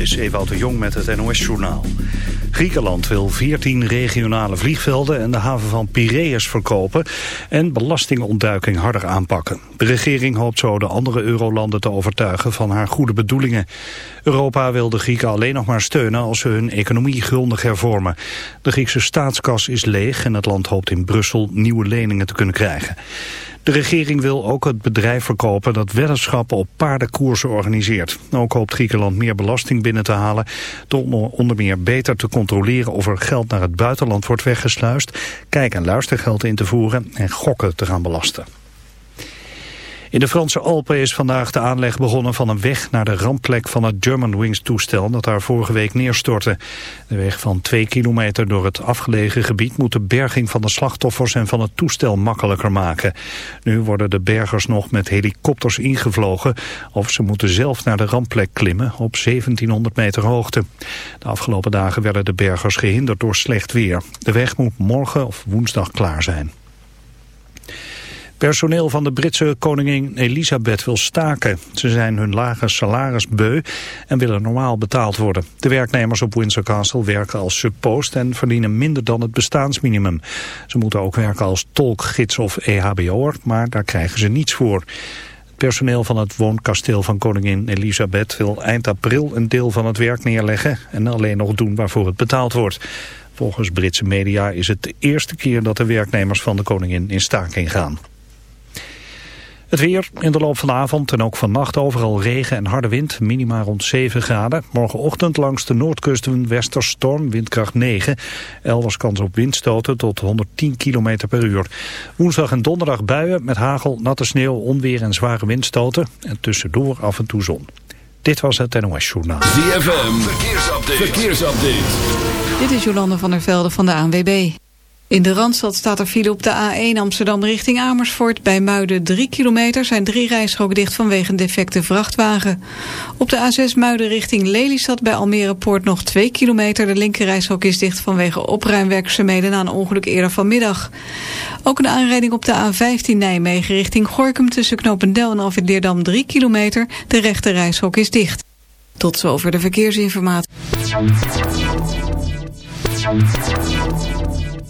Dit is Ewout de Jong met het NOS-journaal. Griekenland wil 14 regionale vliegvelden en de haven van Piraeus verkopen... en belastingontduiking harder aanpakken. De regering hoopt zo de andere eurolanden te overtuigen van haar goede bedoelingen. Europa wil de Grieken alleen nog maar steunen als ze hun economie grondig hervormen. De Griekse staatskas is leeg en het land hoopt in Brussel nieuwe leningen te kunnen krijgen. De regering wil ook het bedrijf verkopen dat weddenschappen op paardenkoersen organiseert. Ook hoopt Griekenland meer belasting binnen te halen... door onder meer beter te controleren of er geld naar het buitenland wordt weggesluist... kijk- en luistergeld in te voeren en gokken te gaan belasten. In de Franse Alpen is vandaag de aanleg begonnen van een weg naar de rampplek van het Germanwings toestel dat daar vorige week neerstortte. De weg van twee kilometer door het afgelegen gebied moet de berging van de slachtoffers en van het toestel makkelijker maken. Nu worden de bergers nog met helikopters ingevlogen of ze moeten zelf naar de rampplek klimmen op 1700 meter hoogte. De afgelopen dagen werden de bergers gehinderd door slecht weer. De weg moet morgen of woensdag klaar zijn. Personeel van de Britse koningin Elisabeth wil staken. Ze zijn hun lage salaris beu en willen normaal betaald worden. De werknemers op Windsor Castle werken als suppost en verdienen minder dan het bestaansminimum. Ze moeten ook werken als tolk, gids of EHBO'er, maar daar krijgen ze niets voor. Het personeel van het woonkasteel van koningin Elisabeth wil eind april een deel van het werk neerleggen en alleen nog doen waarvoor het betaald wordt. Volgens Britse media is het de eerste keer dat de werknemers van de koningin in staking gaan. Het weer in de loop van de avond en ook vannacht overal regen en harde wind. Minima rond 7 graden. Morgenochtend langs de noordkust een westerstorm, windkracht 9. Elders kans op windstoten tot 110 km per uur. Woensdag en donderdag buien met hagel, natte sneeuw, onweer en zware windstoten. En tussendoor af en toe zon. Dit was het NOS Journaal. ZFM, verkeersupdate. verkeersupdate. Dit is Jolande van der Velde van de ANWB. In de Randstad staat er file op de A1 Amsterdam richting Amersfoort. Bij Muiden 3 kilometer zijn drie rijstroken dicht vanwege een defecte vrachtwagen. Op de A6 Muiden richting Lelystad bij Almere Poort nog 2 kilometer. De linkerrijstrook is dicht vanwege opruimwerkzaamheden na een ongeluk eerder vanmiddag. Ook een aanrijding op de A15 Nijmegen richting Gorkum tussen Knopendel en Alfred Leerdam 3 kilometer. De rechterrijstrook is dicht. Tot zover de verkeersinformatie.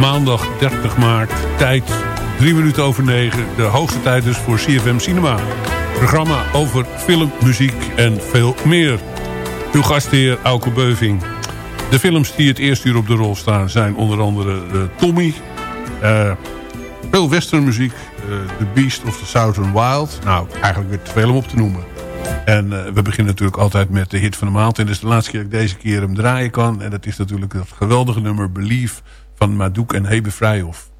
Maandag 30 maart. Tijd 3 minuten over 9. De hoogste tijd dus voor CFM Cinema. Programma over film, muziek en veel meer. Uw gastheer Auke Beuving. De films die het eerste uur op de rol staan zijn onder andere uh, Tommy. Uh, veel westernmuziek. Uh, the Beast of the Southern Wild. Nou, eigenlijk weer te veel om op te noemen. En we beginnen natuurlijk altijd met de hit van de maand. En dat is de laatste keer dat ik deze keer hem draaien kan. En dat is natuurlijk dat geweldige nummer Believe van Madouk en Hebe Vrijhof.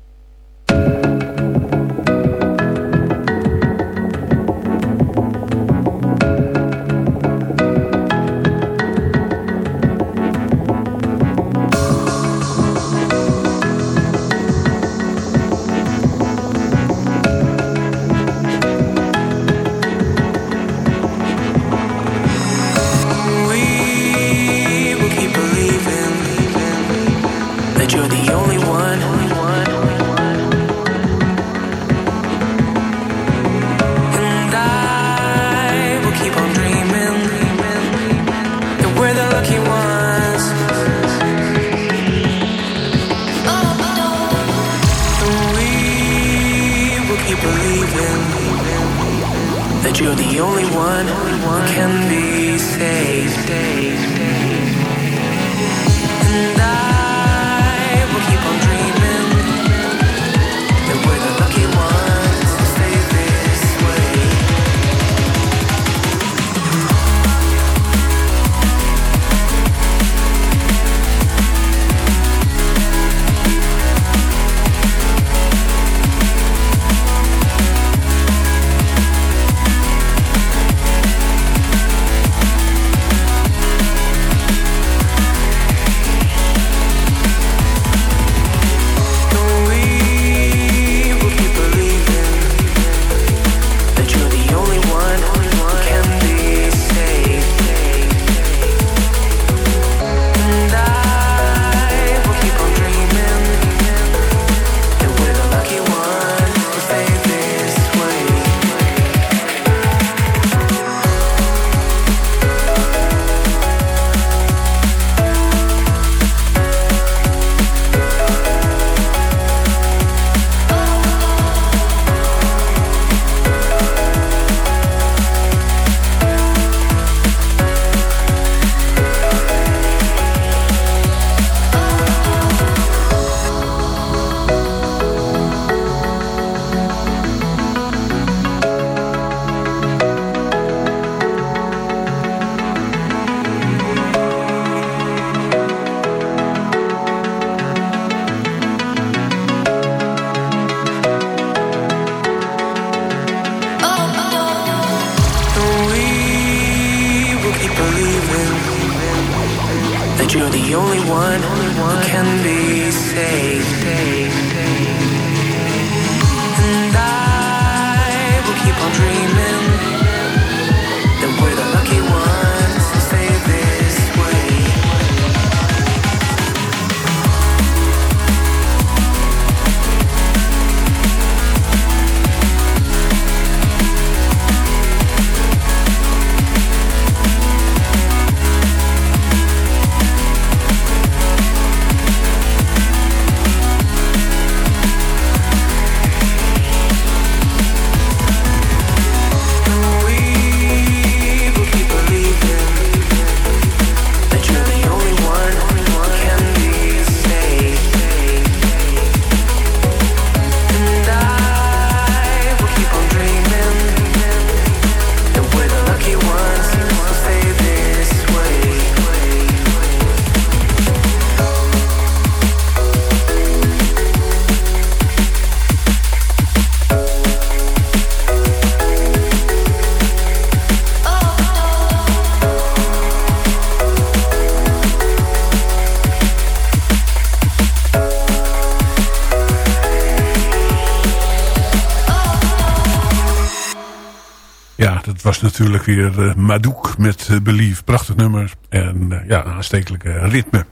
dat was natuurlijk weer eh, Madouk met eh, Belief. Prachtig nummer en eh, ja, een aanstekelijke ritme.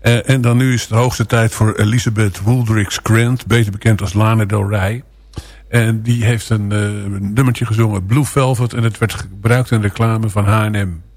en dan nu is het de hoogste tijd voor Elizabeth Wooldricks Grant, beter bekend als Lana Del Rey. En die heeft een nummertje gezongen, Blue Velvet, en het werd gebruikt in reclame van H&M.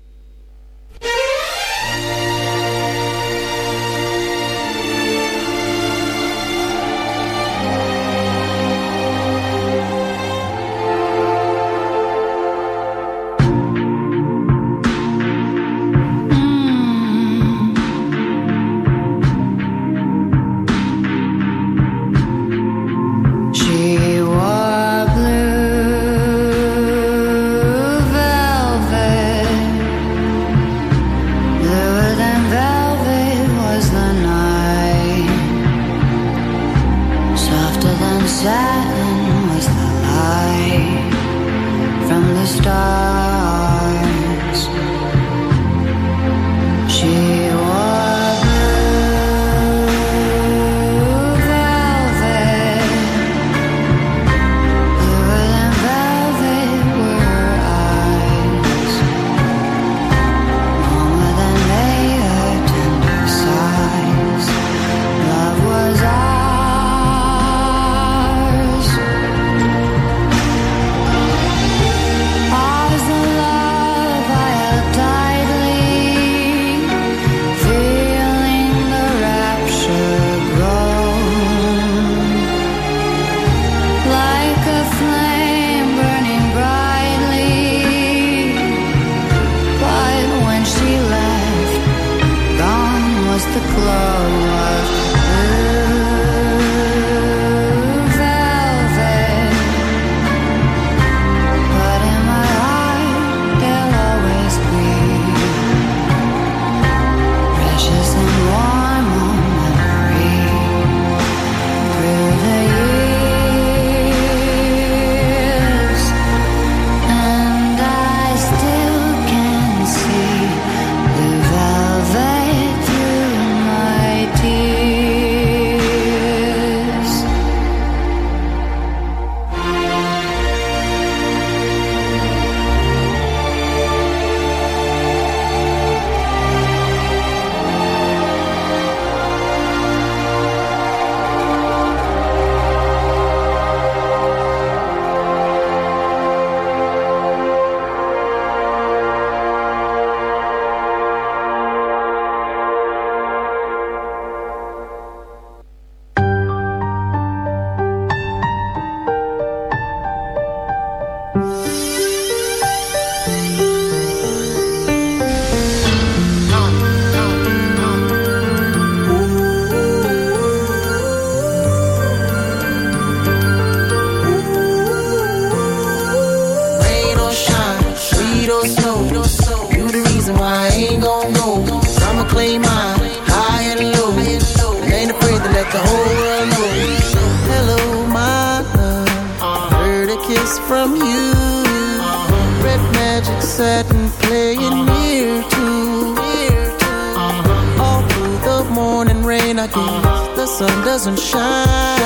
Days the sun doesn't shine.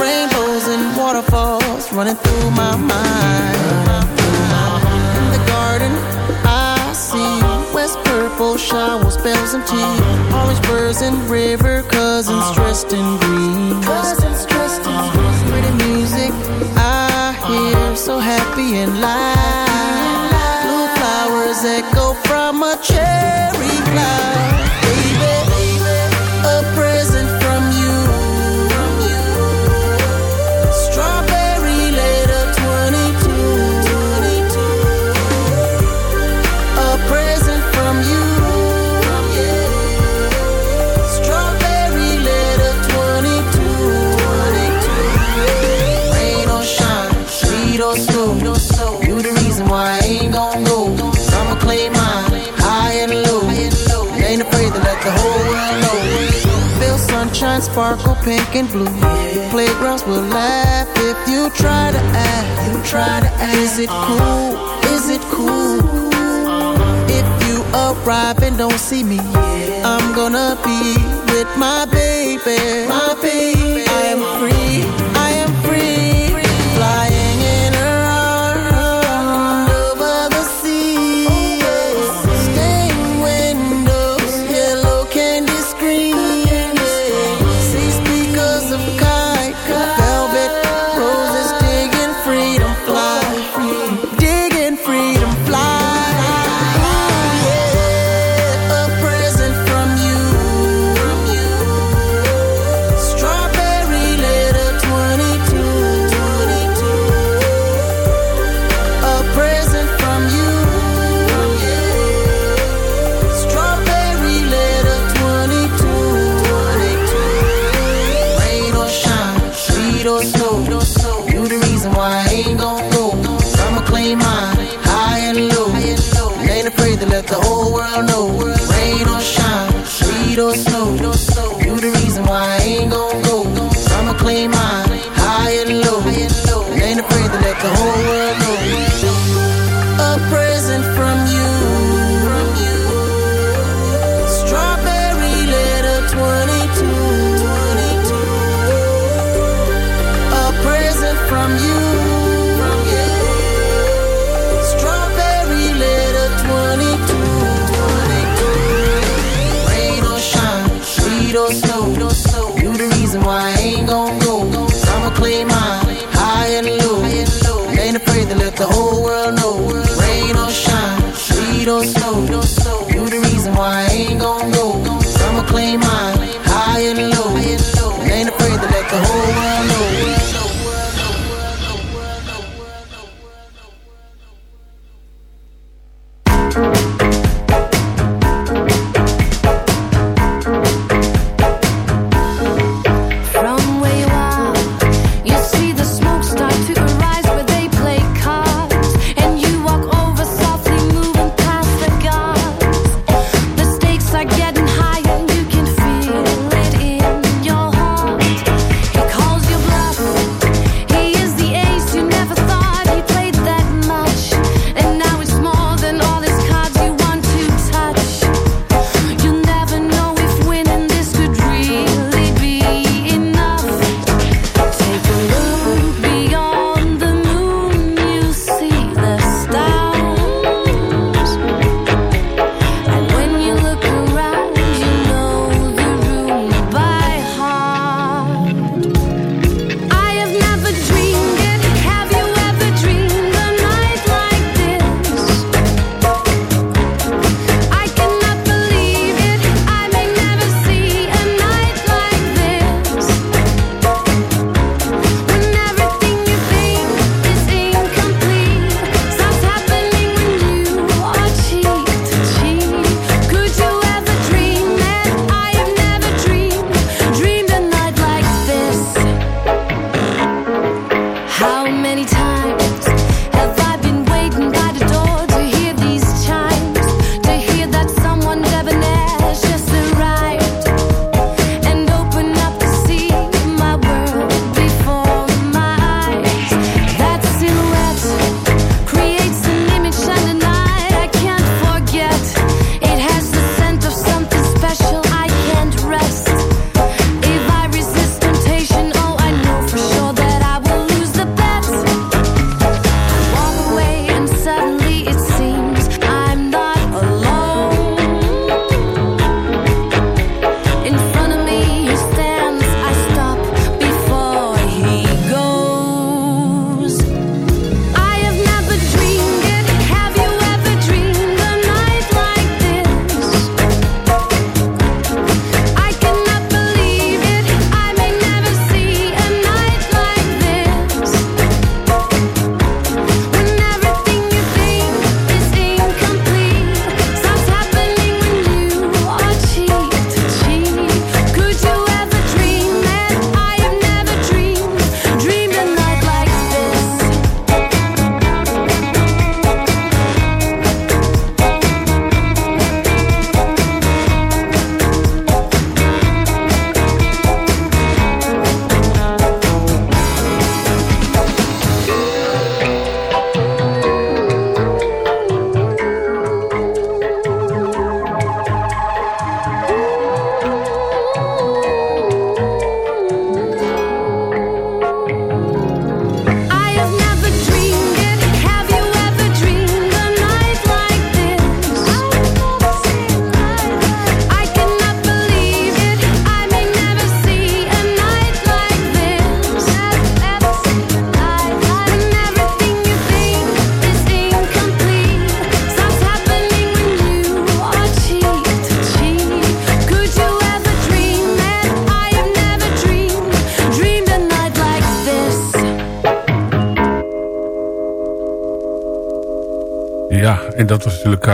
Rainbows and waterfalls running through my mind. In the garden, I see west purple showers, bells and tea. Orange birds and river cousins dressed in green. Pretty music I hear, so happy and light. Blue flowers echo from a cherry cloud. Sparkle pink and blue. The playgrounds will laugh if you try to act. You try to act. Is it cool? Is it cool? If you arrive and don't see me, I'm gonna be with my baby. My baby.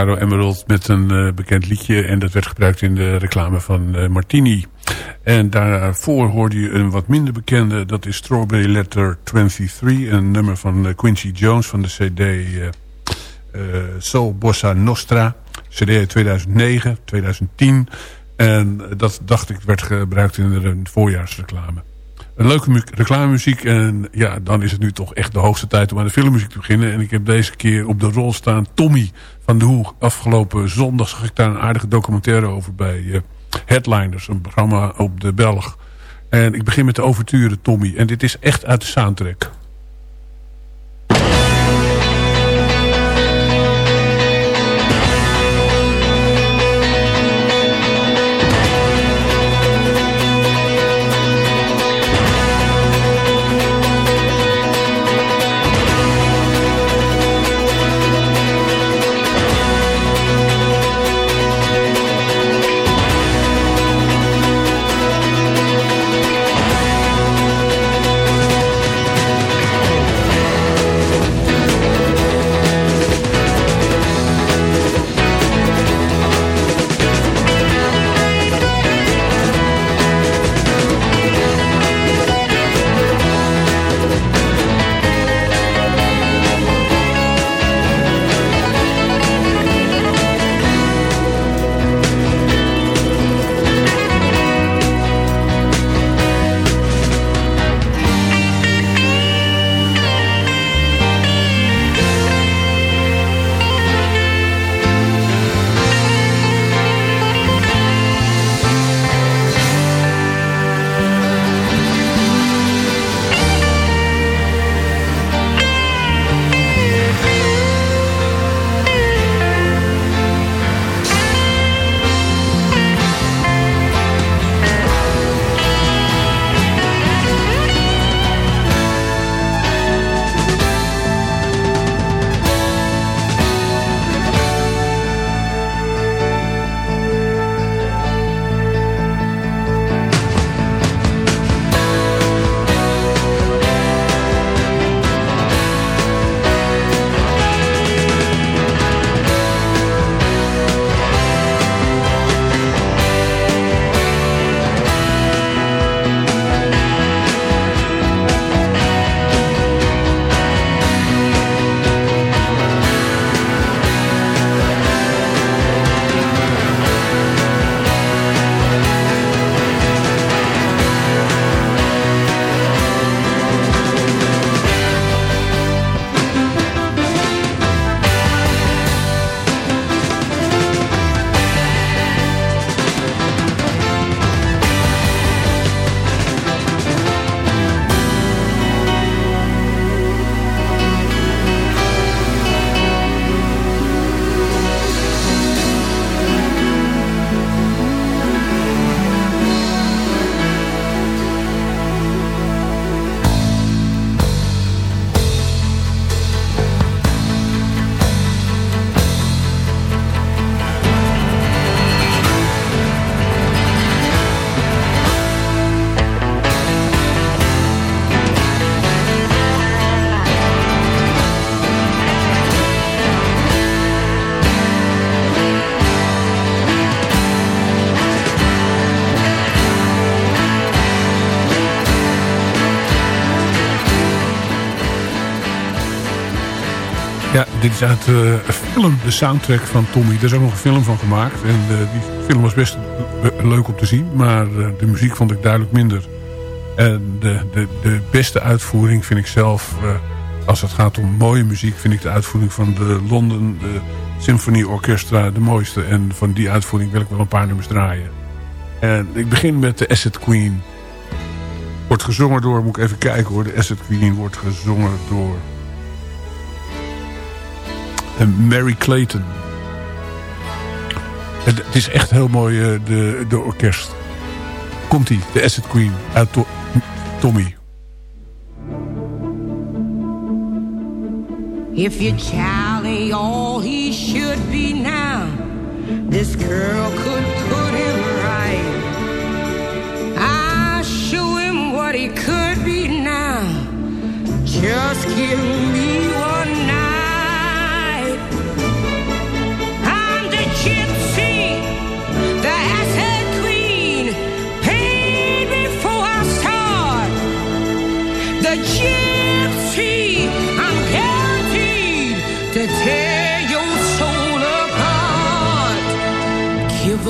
Emerald met een uh, bekend liedje. En dat werd gebruikt in de reclame van uh, Martini. En daarvoor hoorde je een wat minder bekende. Dat is Strawberry Letter 23. Een nummer van uh, Quincy Jones van de cd Soul Bossa Nostra. CD 2009, 2010. En dat dacht ik werd gebruikt in een voorjaarsreclame. Leuke reclamemuziek. En ja, dan is het nu toch echt de hoogste tijd om aan de filmmuziek te beginnen. En ik heb deze keer op de rol staan Tommy van de Hoeg. Afgelopen zondag zag ik daar een aardige documentaire over bij uh, Headliners. Een programma op de Belg. En ik begin met de overture Tommy. En dit is echt uit de soundtrack. Uit een film, de soundtrack van Tommy. Er is ook nog een film van gemaakt. En uh, die film was best leuk om te zien. Maar uh, de muziek vond ik duidelijk minder. En de, de, de beste uitvoering vind ik zelf... als het gaat om mooie muziek... vind ik de uitvoering van de London de Symphony Orchestra de mooiste. En van die uitvoering wil ik wel een paar nummers draaien. En ik begin met de Asset Queen. Wordt gezongen door, moet ik even kijken hoor. De Asset Queen wordt gezongen door... Mary Clayton. Het, is echt heel mooi, uh, de, de orkest. Komt-ie, de Acid Queen uit to Tommy. If child ain't all he should be now This girl could put him right I'll show him what he could be now Just give me one night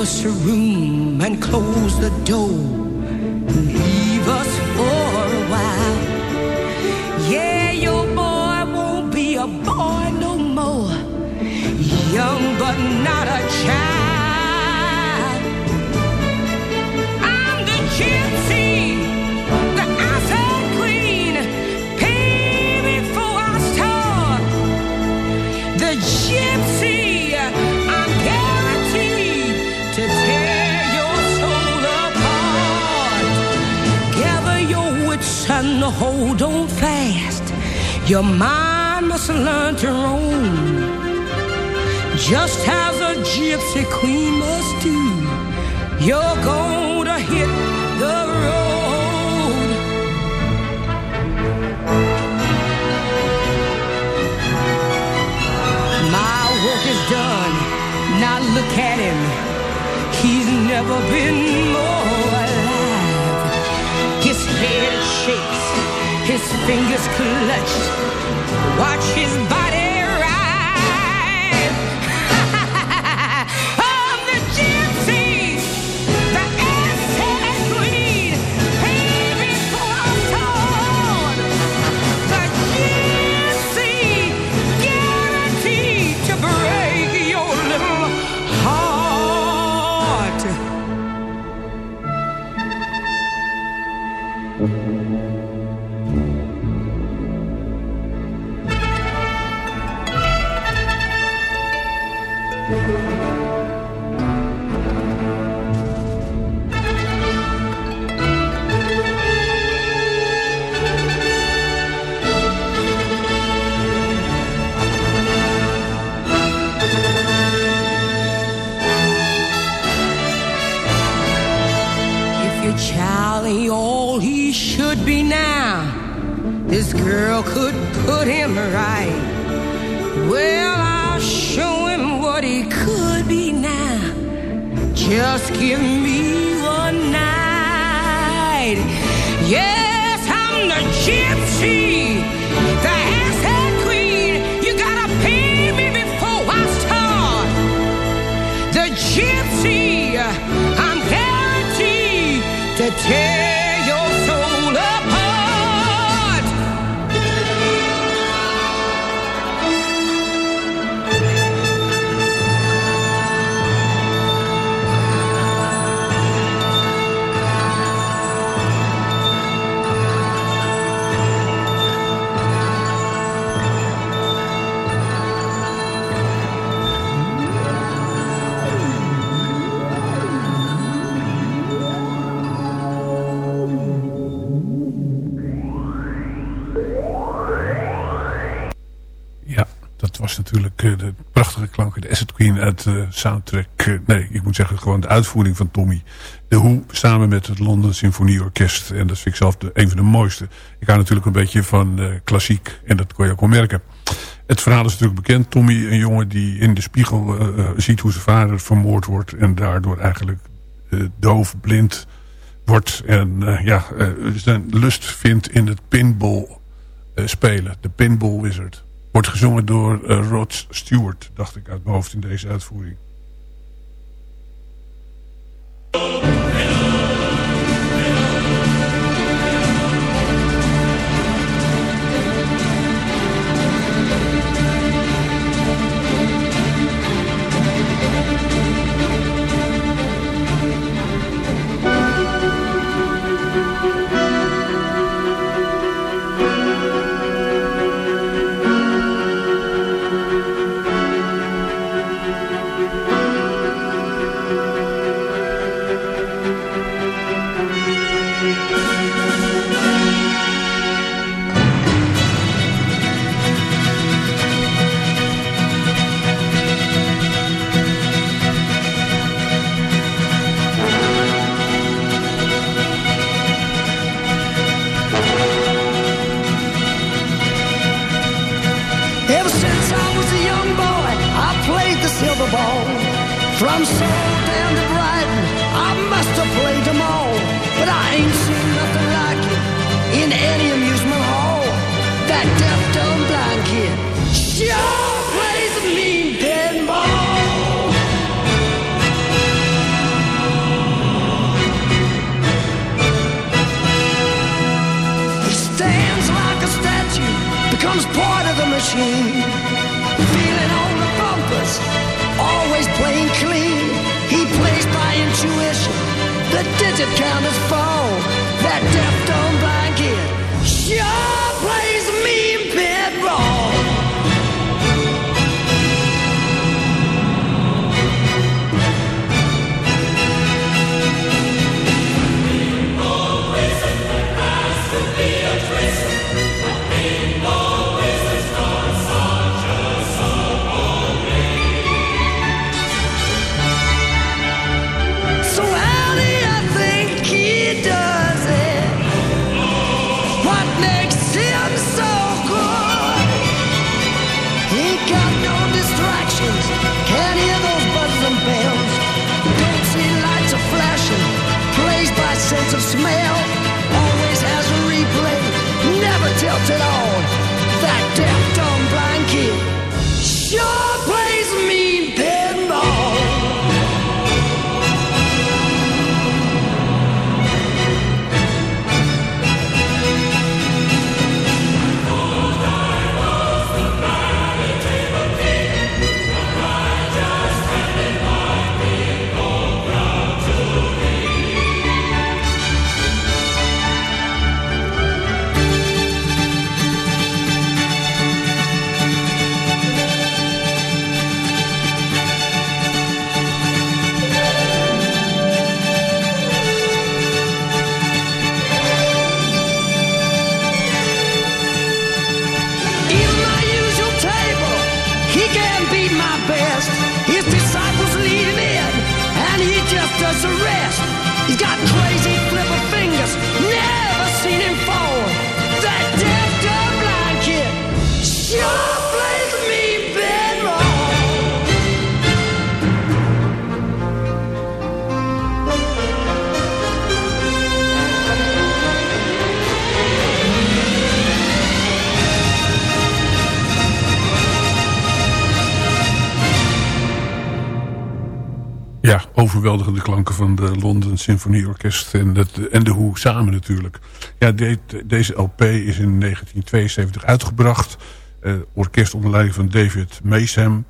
us a room and close the door. Leave us for a while. Yeah, your boy won't be a boy no more. Young but not a child. And hold on fast. Your mind must learn to roam. Just as a gypsy queen must do. You're gonna hit the road. My work is done. Now look at him. He's never been more his fingers clutched. Watch his body De Asset Queen uit de soundtrack. eh, nee, ik moet zeggen gewoon de uitvoering van Tommy. De Who samen met het London Symfonieorkest. En dat vind ik zelf de, een van de mooiste. Ik hou natuurlijk een beetje van eh, klassiek. En dat kon je ook wel merken. Het verhaal is natuurlijk bekend. Tommy, een jongen die in de spiegel eh, ziet hoe zijn vader vermoord wordt. En daardoor eigenlijk eh, doof, blind wordt. En ja, zijn lust vindt in het pinball spelen. De Pinball Wizard. Wordt gezongen door eh, Rod Stewart, dacht ik uit mijn hoofd in deze uitvoering. impossible from so damn midget counters fall. That death don't blanket. Sure! Overweldigende klanken van de London Symphony Orkest en, en de Who samen natuurlijk. Ja, de- deze LP is in 1972 uitgebracht. Eh, orkest onder leiding van David Meesham.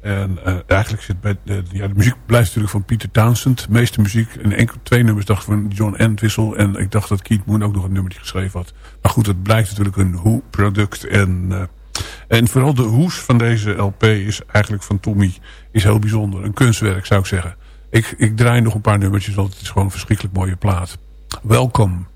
En eh, eigenlijk zit bij de, ja, de muziek blijft natuurlijk van Peter Townsend. De meeste muziek en enkel twee nummers dacht van John Entwistle. En ik dacht dat Keith Moon ook nog een nummertje geschreven had. Maar goed, het blijkt natuurlijk een Who-product. En, eh, en vooral de hoes van deze LP is eigenlijk van Tommy is heel bijzonder. Een kunstwerk zou ik zeggen. Ik, ik draai nog een paar nummertjes, want het is gewoon een verschrikkelijk mooie plaat. Welkom.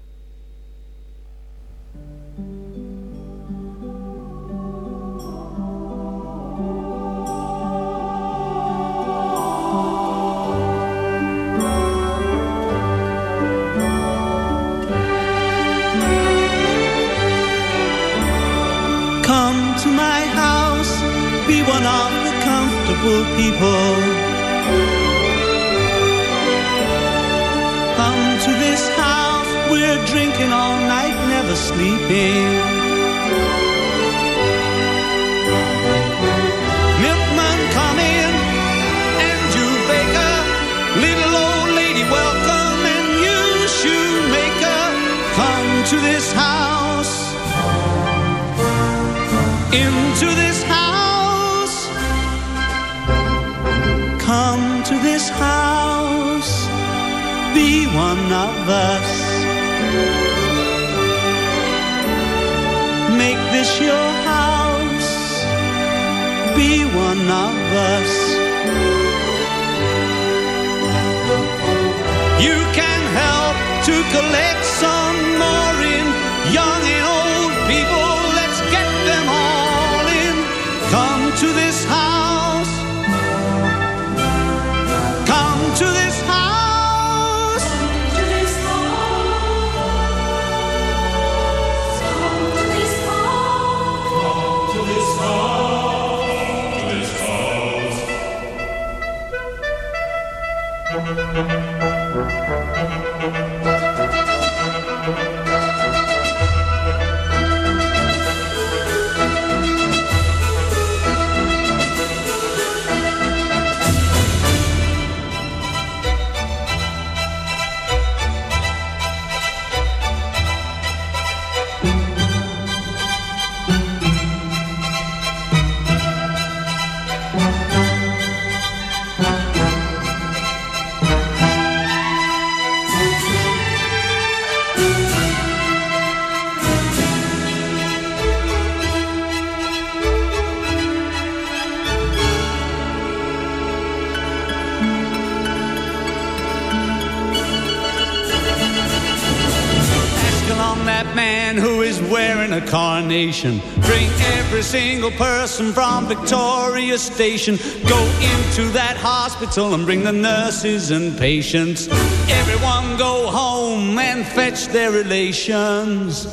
Come to my house, be one of the comfortable people. We're drinking all night, never sleeping. Milkman, come in, and you baker, little old lady, welcome, and you shoemaker, come to this house into this house. Come to this house, be one of us. This your house, be one of us. You can help to collect some more in young and old people. Let's get them all in. Come to this house. Música a carnation. Bring every single person from Victoria Station. Go into that hospital and bring the nurses and patients. Everyone go home and fetch their relations.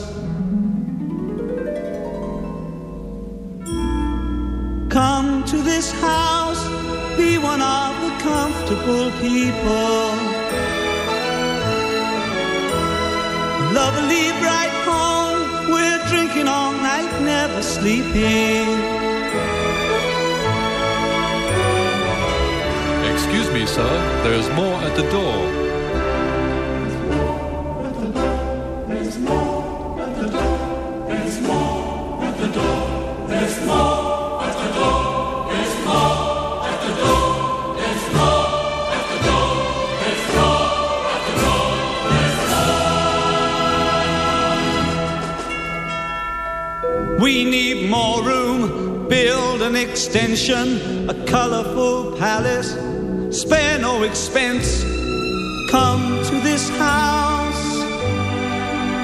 Come to this house, be one of the comfortable people. Lovely bright we're all night, never sleeping. Excuse me, sir, there's more at the door. An extension, a colorful palace, spare no expense. Come to this house,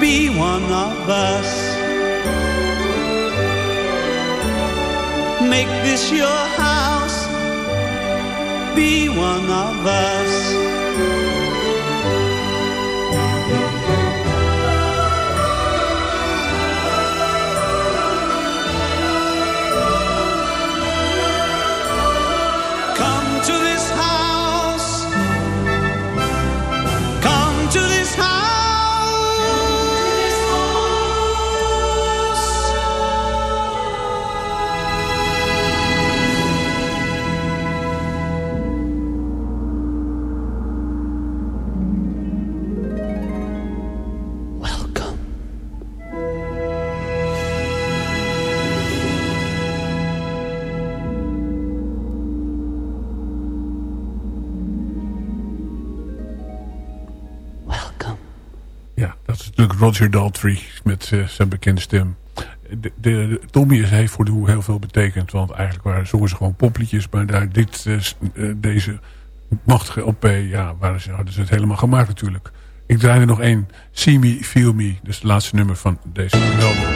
be one of us. Make this your house, be one of us. Roger Daltrey met eh, zijn bekende stem. De, Tommy is heeft voor de Hoe heel veel betekend. Want eigenlijk waren, zongen ze gewoon popliedjes. Maar daar dit, eh, eh, deze machtige LP, ja, waren ze, hadden ze het helemaal gemaakt natuurlijk. Ik draai er nog één. See Me, Feel Me. Dus het laatste nummer van deze geweldige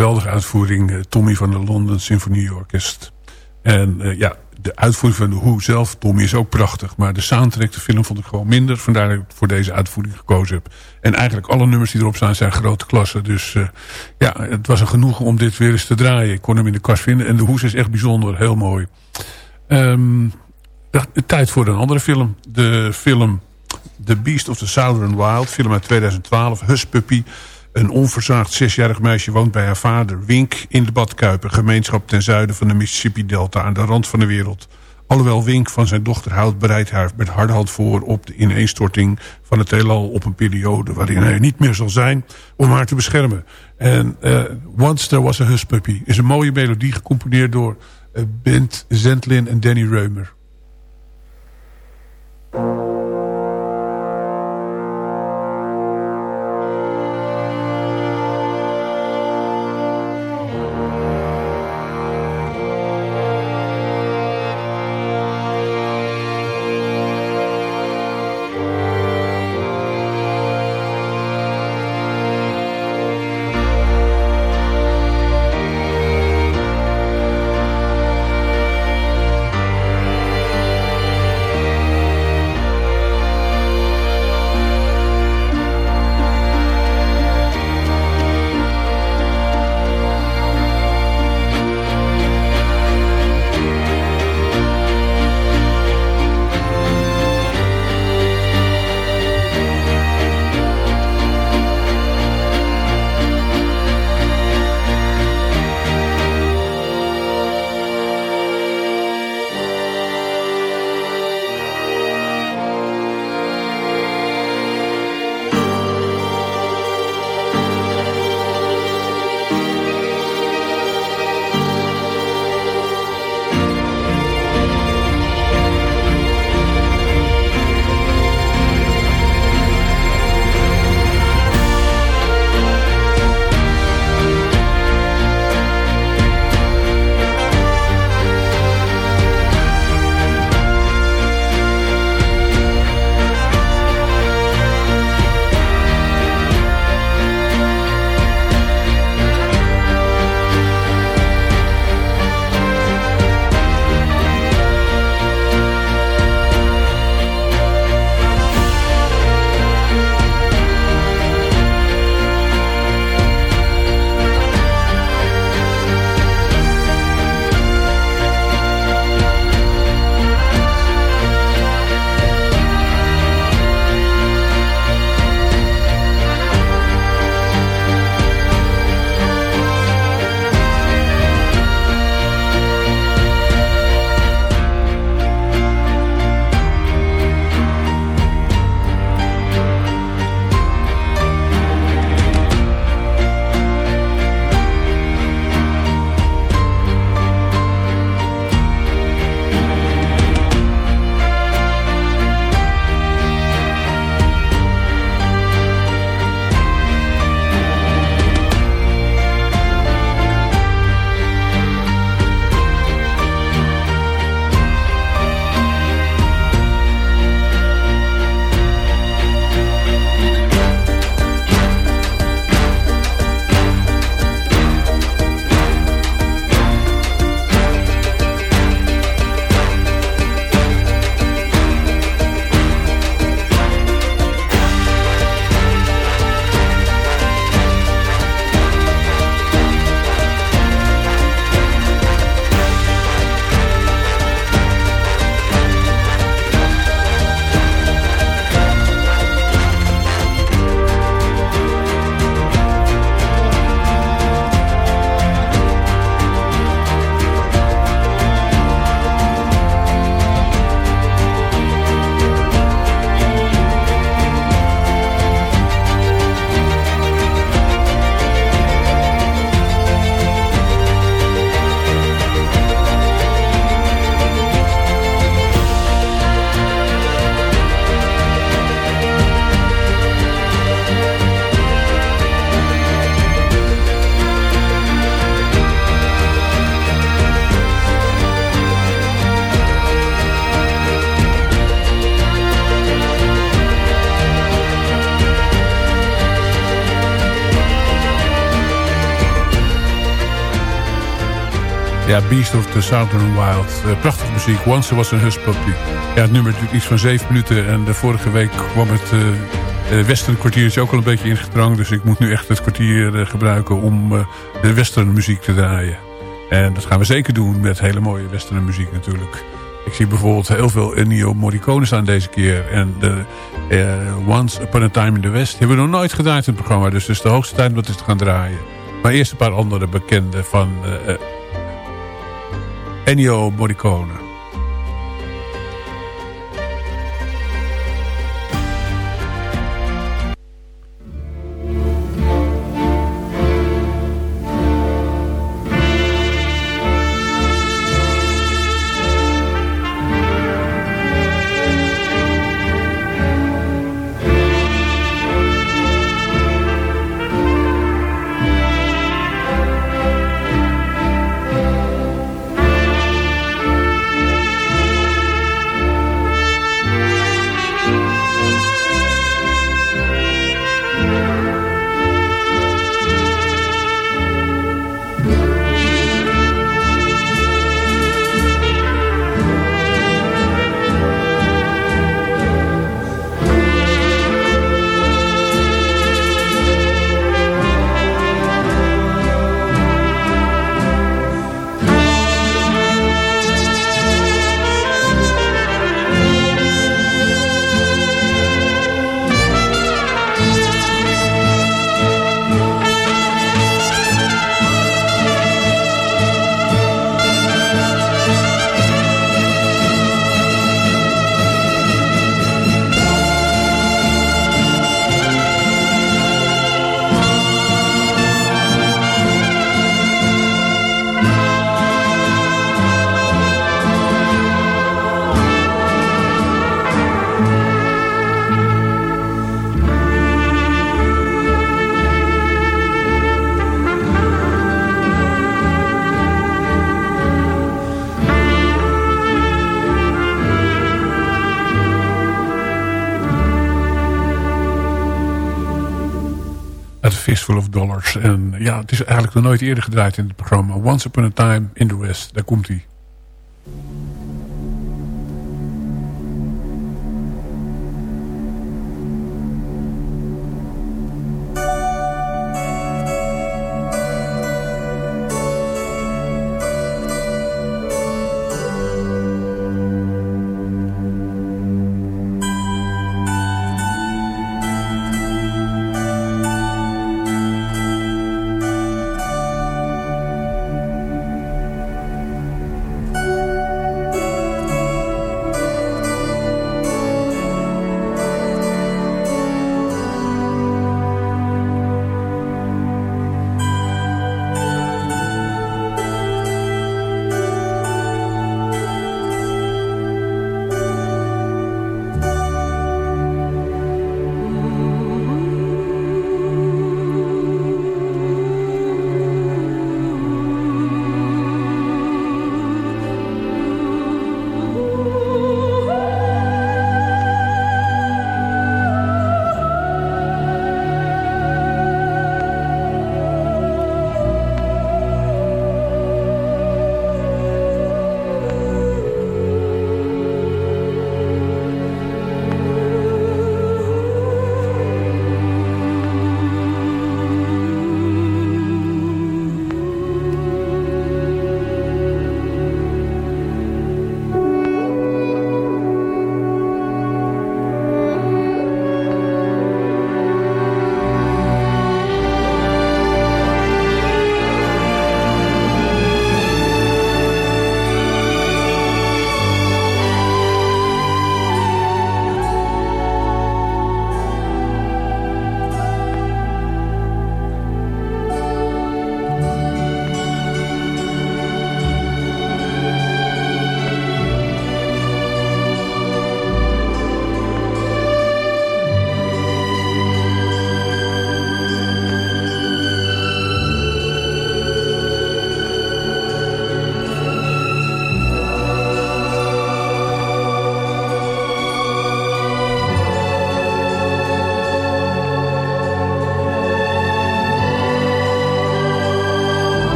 geweldige uitvoering. Tommy van de London Symphony Orkest. En ja, de uitvoering van de Who zelf, Tommy, is ook prachtig. Maar de soundtrack, de film, vond ik gewoon minder. Vandaar dat ik voor deze uitvoering gekozen heb. En eigenlijk alle nummers die erop staan zijn grote klassen. Dus uh, ja, het was een genoegen om dit weer eens te draaien. Ik kon hem in de kast vinden. En de Hoes is echt bijzonder, heel mooi. Um, tijd voor een andere film. De film The Beast of the Southern Wild. Film uit 2012. Huspuppy. Een onverzaagd zesjarig meisje woont bij haar vader Wink in de Badkuip. Een gemeenschap ten zuiden van de Mississippi Delta aan de rand van de wereld. Alhoewel Wink van zijn dochter houdt, bereidt haar met harde hand voor op de ineenstorting van het heelal op een periode waarin hij niet meer zal zijn om haar te beschermen. En uh, Once There Was a Hush Puppy is een mooie melodie gecomponeerd door uh, Bent Zentlin en Danny Reumer. Beast of the Southern Wild. Uh, prachtige muziek. Once Was a Hush. Ja, het nummer duurt iets van zeven minuten. En de vorige week kwam het uh, western kwartiertje ook al een beetje ingedrang. Dus ik moet nu echt het kwartier gebruiken om de western muziek te draaien. En dat gaan we zeker doen met hele mooie western muziek natuurlijk. Ik zie bijvoorbeeld heel veel Ennio Morricone staan deze keer. En de Once Upon a Time in the West hebben we nog nooit gedraaid in het programma. Dus het is de hoogste tijd om dat eens te gaan draaien. Maar eerst een paar andere bekende van Ennio Morricone. En ja, het is eigenlijk nog nooit eerder gedraaid in het programma. Once Upon a Time in the West. Daar komt hij.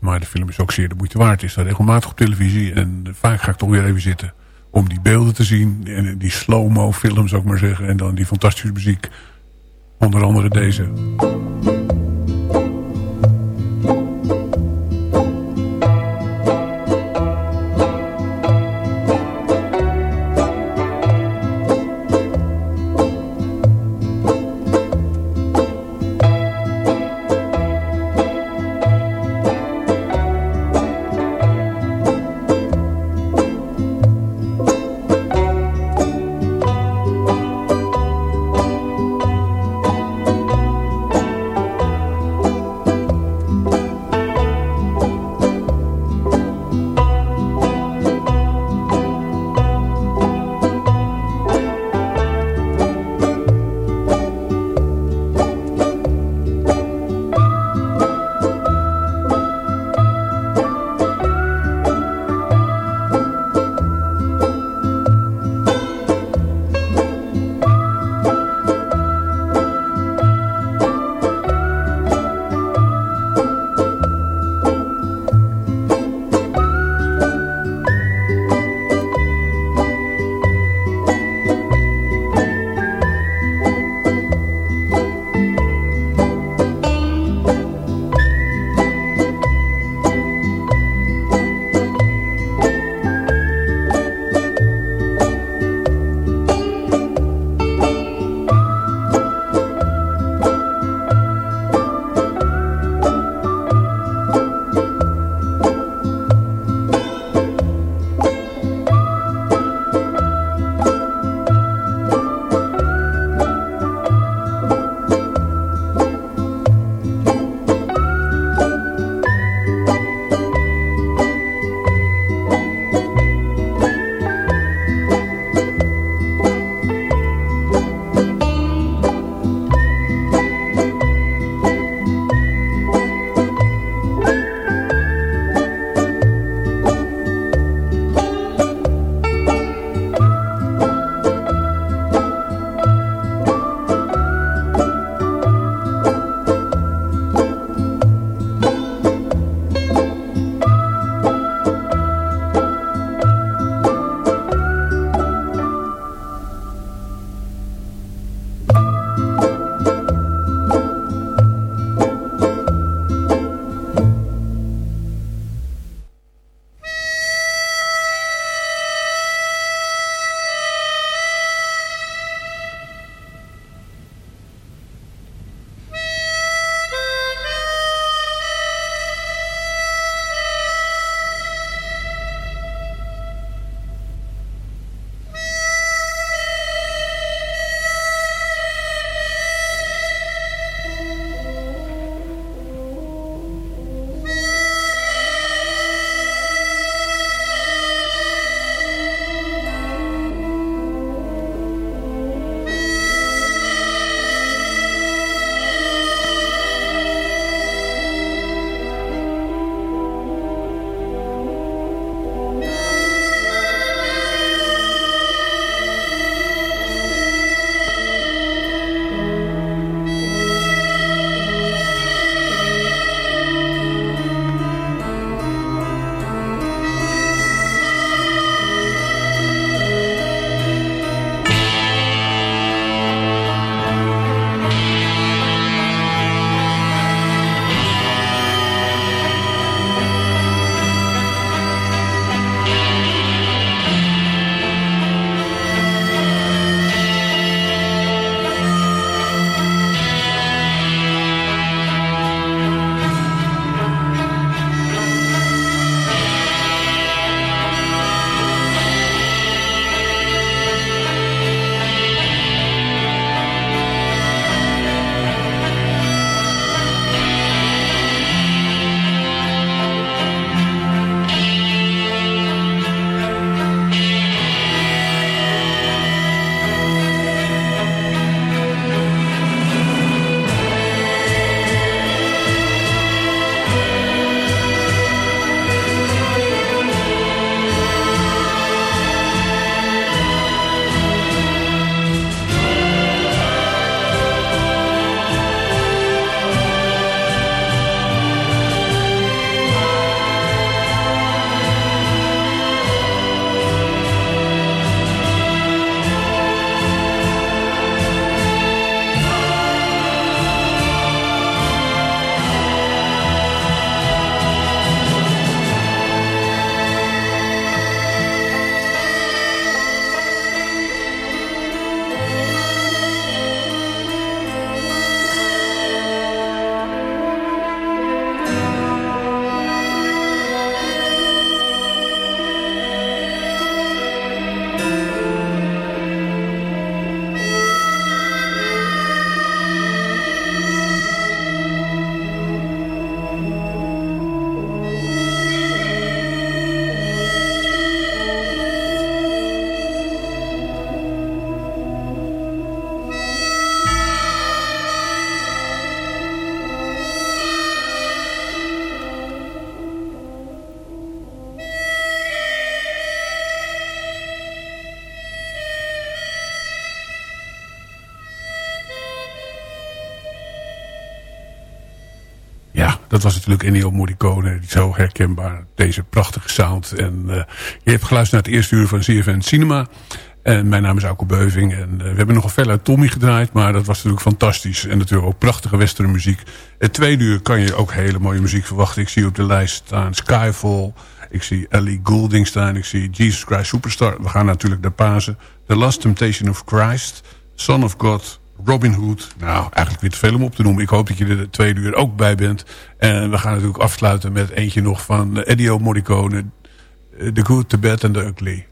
Maar de film is ook zeer de moeite waard. Is daar regelmatig op televisie. En vaak ga ik toch weer even zitten om die beelden te zien. En die slow-mo film zou ik maar zeggen. En dan die fantastische muziek. Onder andere deze. Dat was natuurlijk Ennio Morricone. Zo herkenbaar, deze prachtige sound. En uh, je hebt geluisterd naar het eerste uur van CFN Cinema. En mijn naam is Auke Beuving. En uh, we hebben nog een fel uit Tommy gedraaid. Maar dat was natuurlijk fantastisch. En natuurlijk ook prachtige western muziek. Het tweede uur kan je ook hele mooie muziek verwachten. Ik zie op de lijst staan Skyfall. Ik zie Ellie Goulding staan. Ik zie Jesus Christ Superstar. We gaan natuurlijk naar Pasen. The Last Temptation of Christ. Son of God. Robin Hood. Nou, eigenlijk weer te veel om op te noemen. Ik hoop dat je er de tweede uur ook bij bent. En we gaan natuurlijk afsluiten met eentje nog van Eddie Morricone. The Good, The Bad and The Ugly.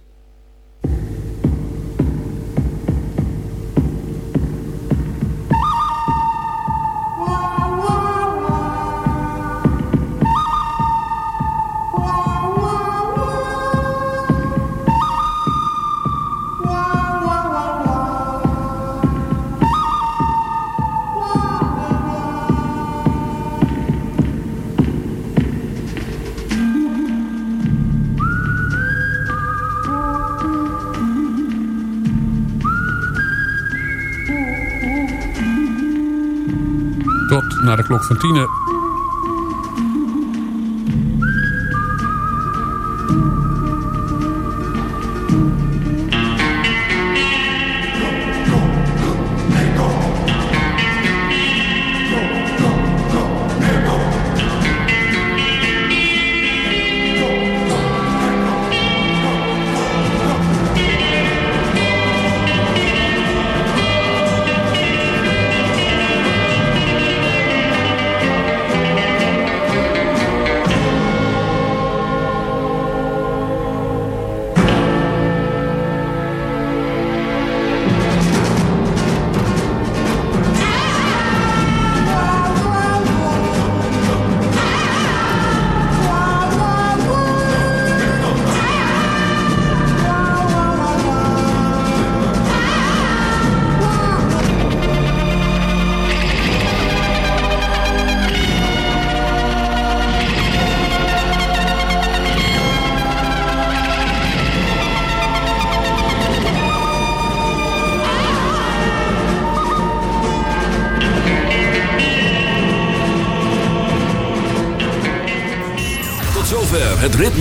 Naar de klok van tienen